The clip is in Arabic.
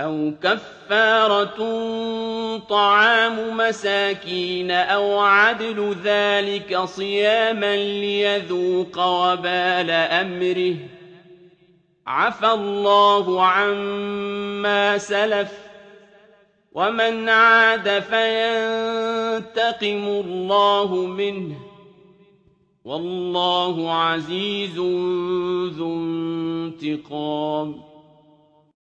أَوْ كَفَّارَةٌ طَعَامُ مَسَاكِينَ أَوْ عَدْلُ ذَٰلِكَ صِيَامًا لِّيَذُوقَ وَبَالَ أَمْرِهِ ۗ عَفَا اللَّهُ عَمَّا سَلَفَ ۚ وَمَنْ عَادَ فَيَنتَقِمُ اللَّهُ مِنْهُ ۗ وَاللَّهُ عَزِيزٌ ذُو انتِقَامٍ